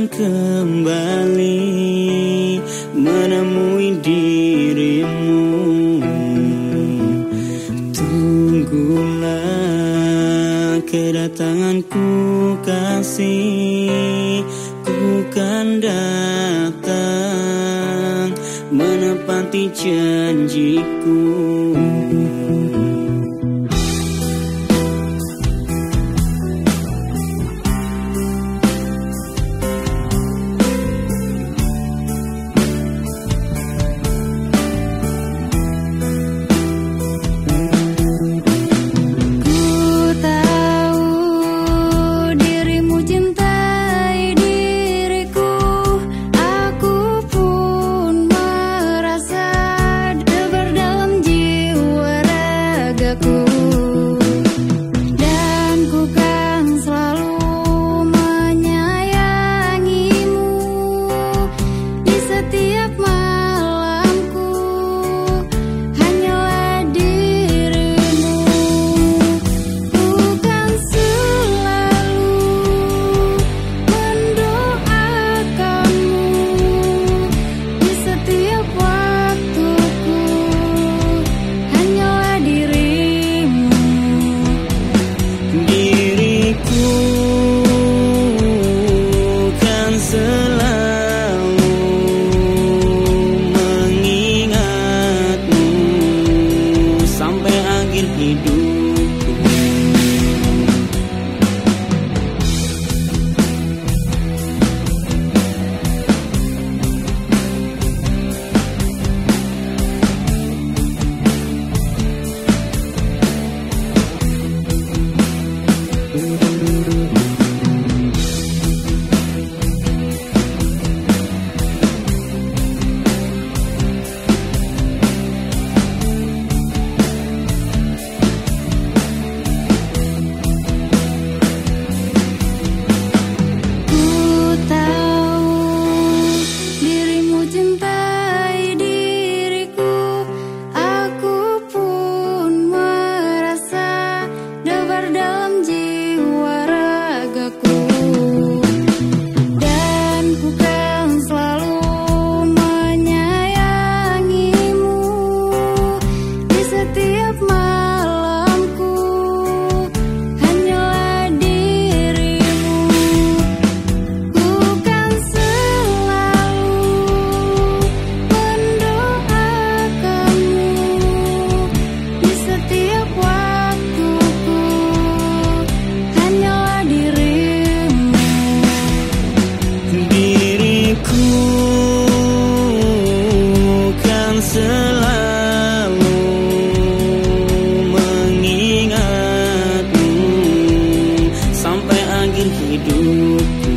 akan kembali menemui dirimu. Tunggulah kedatanganku kasih Ku kan datang menepati janjiku. akhir hidupku